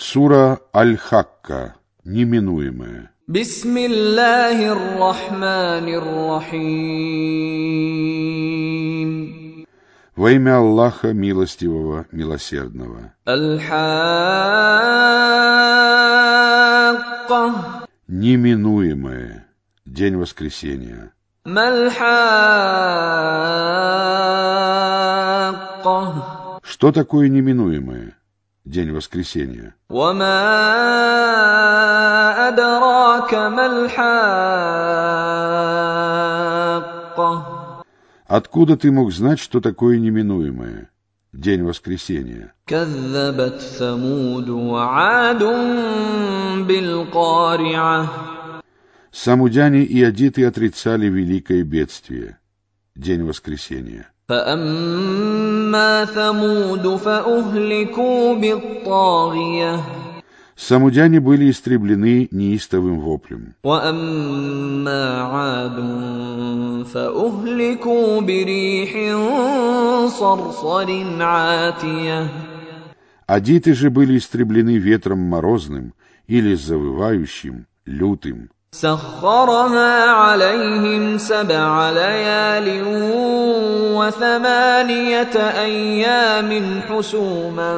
Сура Аль-Хакка. Неминуемая. بسم الله الرحمن الرحيم Во имя Аллаха Милостивого, Милосердного. الحاقة Неминуемое. День воскресения. ما الحاقة Что такое неминуемое? День воскресения. وما أدراك ما الحاقة Откуда ты мог знать, что такое неминуемое? День воскресения. كذبت ثمود وعاد بالقارعة Самудяне и адиты отрицали великое бедствие. День воскресения. فأما ثمود فأهلكوا بالطاغية Самудяне были истреблены неистовым воплем. وأما عاد فأهلكوا بريح صرصر عاتية Адиты же были истреблены ветром морозным или завывающим, лютым. سخرها عليهم سبع ليال وثمانية أيام حسوما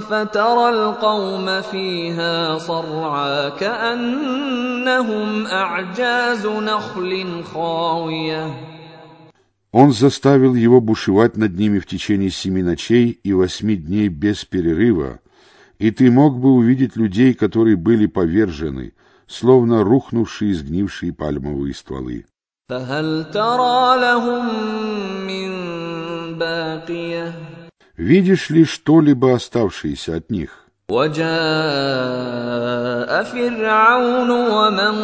فترى القوم فيها صرعى كأنهم أعجاز نخل خاوية Он заставил его бушевать над ними в течение семи ночей и восьми дней без перерыва, и ты мог бы увидеть людей, которые были повержены, словно рухнувшие сгнившие пальмовые стволы. فهل ترى لهم من باقية Видишь ли что-либо оставшееся от них? وجاء فرعون ومن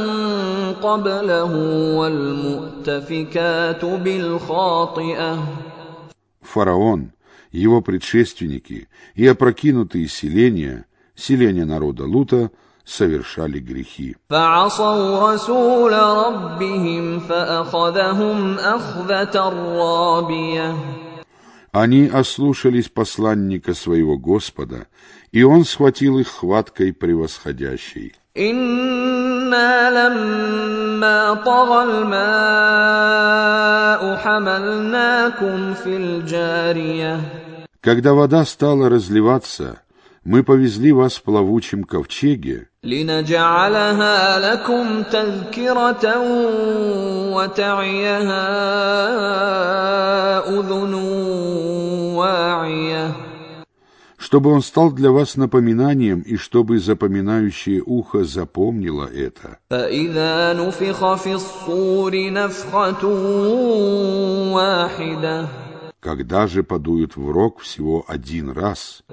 قبله والمؤتفكات بالخاطئة Фараон, его предшественники и опрокинутые селения, селения народа Лута, совершали грехи. فعصوا رسول ربهم فأخذهم أخذة رابية Они ослушались посланника своего Господа, и он схватил их хваткой превосходящей. إنا لما طغى الماء حملناكم في الجارية Когда вода стала разливаться, мы повезли вас в плавучем ковчеге, لنجعلها لكم تذكرة وتعيها أذن واعية чтобы он стал для вас напоминанием и чтобы запоминающее ухо запомнило это. فإذا نفخ في الصور نفخة واحدة когда же подуют в рог всего один раз.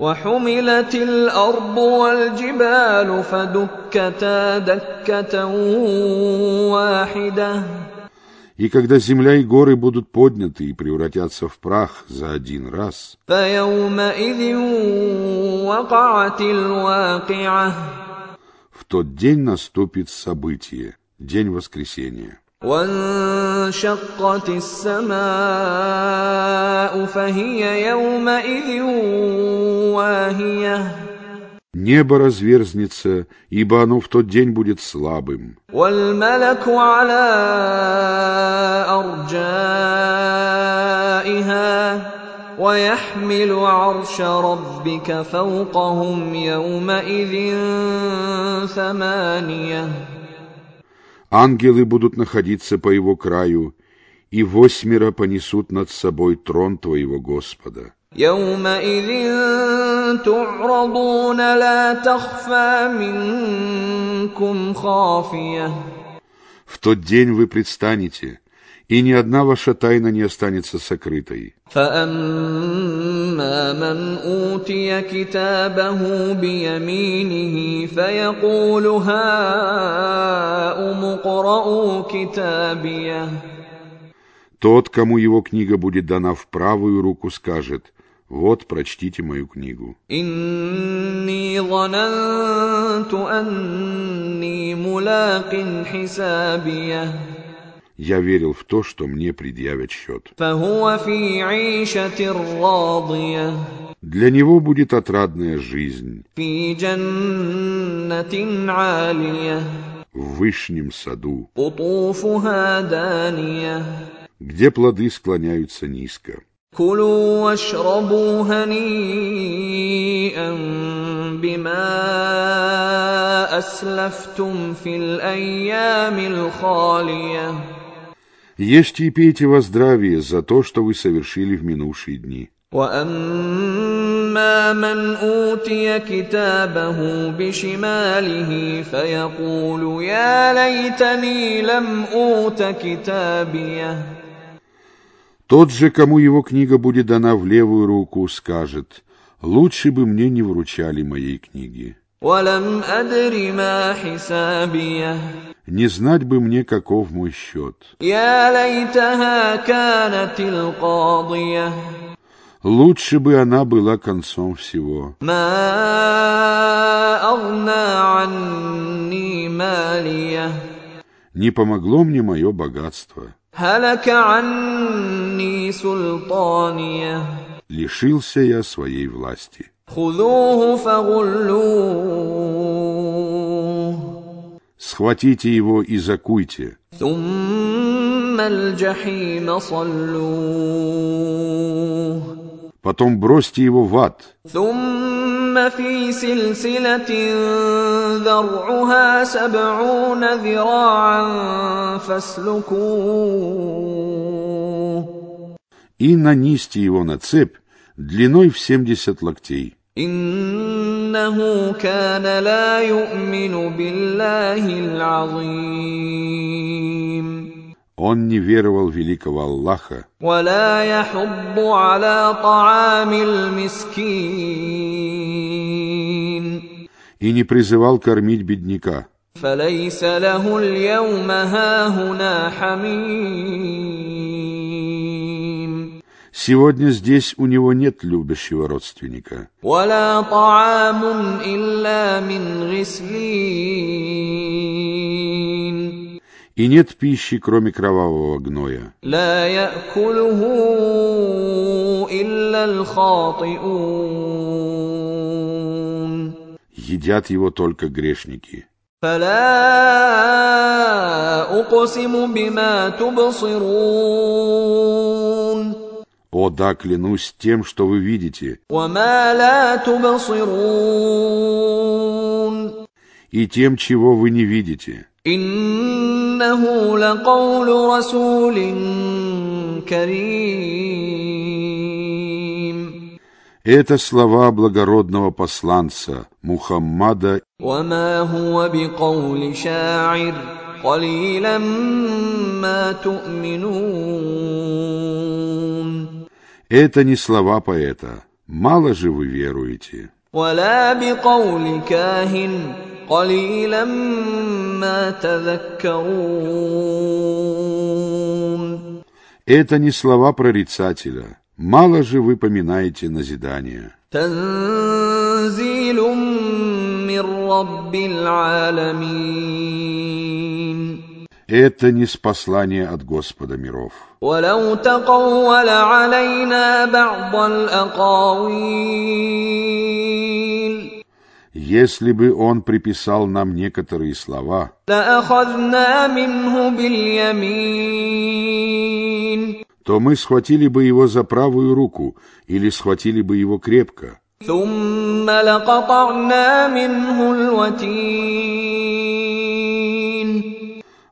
И когда земля и горы будут подняты и превратятся в прах за один раз, в тот день наступит событие, день воскресения. وانشقت السماء فهي يومئذ واهية Небо разверзнется, ибо оно в тот день будет слабым, والملك على أرجائها ويحمل عرش ربك فوقهم يومئذ ثمانية ангелы будут находиться по его краю, и восьмеро понесут над собой трон твоего Господа. يومئذ تعرضون لا تخفى منكم خافية В тот день вы предстанете, и ни одна ваша тайна не останется сокрытой. فأما من أوتي كتابه بيمينه فيقول هاؤم اقرءوا كتابيه Тот, кому его книга будет дана в правую руку, скажет, «Вот, прочтите мою книгу». إني ظننت أني ملاق حسابيه Я верил в то, что мне предъявят счет. فهو في عيشة راضية Для него будет отрадная жизнь في جنة عالية в вышнем саду, قطوفها دانية где плоды склоняются низко. كلوا واشربوا هنيئا بما أسلفتم في الأيام الخالية Ешьте и пейте во здравие за то, что вы совершили в минувшие дни. واما من اوتي كتابه بشماله فيقول يا ليتني لم اوت كتابيه Тот же, кому его книга будет дана в левую руку, скажет, «Лучше бы мне не вручали моей книги». Не знать бы мне, каков мой счет. Лучше бы она была концом всего. Не помогло мне мое богатство. Лишился я своей власти. خذوه فغلوه Схватите его и закуйте, ثم الجحيم صلوه потом бросьте его в ад, ثم في سلسلة ذرعها سبعون ذراعا فاسلكوه и нанести его на цепь длиной в семьдесят локтей. إنه كان لا يؤمن بالله العظيم Он не веровал в великого Аллаха ولا يحض على طعام المسكين и не призывал кормить бедняка. فليس له اليوم هاهنا حميم Сегодня здесь у него нет любящего родственника, ولا طعام إلا من غسلين и нет пищи, кроме кровавого гноя. لا يأكله إلا الخاطئون Едят его только грешники. فلا أقسم بما تبصرون О да, клянусь тем, что вы видите, وما لا تبصرون и тем, чего вы не видите. إنه لقول رسول كريم Это слова благородного посланца Мухаммада, وما هو بقول شاعر قليلا ما تؤمنون это не слова поэта. Мало же вы веруете. ولا بقول كاهن قليلا ما تذكرون Это не слова прорицателя. Мало же вы поминаете назидание. تنزيل من رب العالمين Это не спаслание от Господа миров. ولو تقول علينا بعض الأقاويل Если бы он приписал нам некоторые слова, لأخذنا منه باليمين то мы схватили бы его за правую руку или схватили бы его крепко, ثم لقطعنا منه الوتين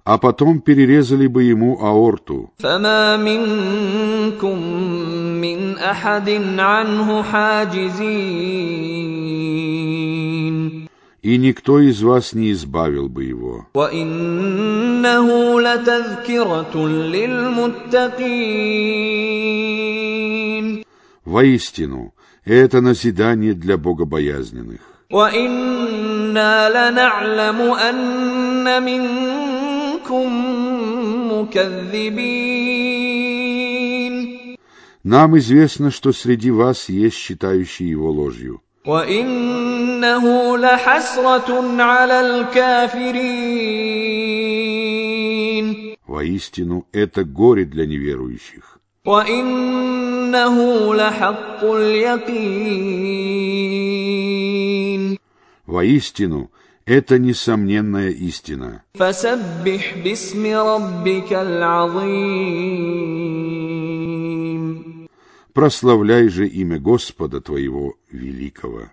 а потом перерезали бы ему аорту, فما منكم من أحد عنه حاجزين и никто из вас не избавил бы его. وإنه لتذكرة للمتقين Воистину, это назидание для богобоязненных. وإنا لنعلم أن منكم مكذبين Нам известно, что среди вас есть считающие его ложью. وإنه لحسرة على الكافرين Воистину, это горе для неверующих. وإنه وإنه لحق اليقين Воистину, это это несомненная истина. Прославляй же имя Господа твоего великого.